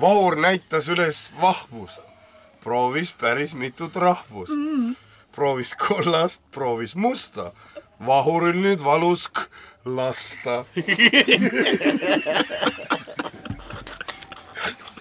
Vahur näitas üles vahvust, proovis päris mitut rahvust mm., proovis kollast, proovis musta. Vahuril nüüd valus k- lasta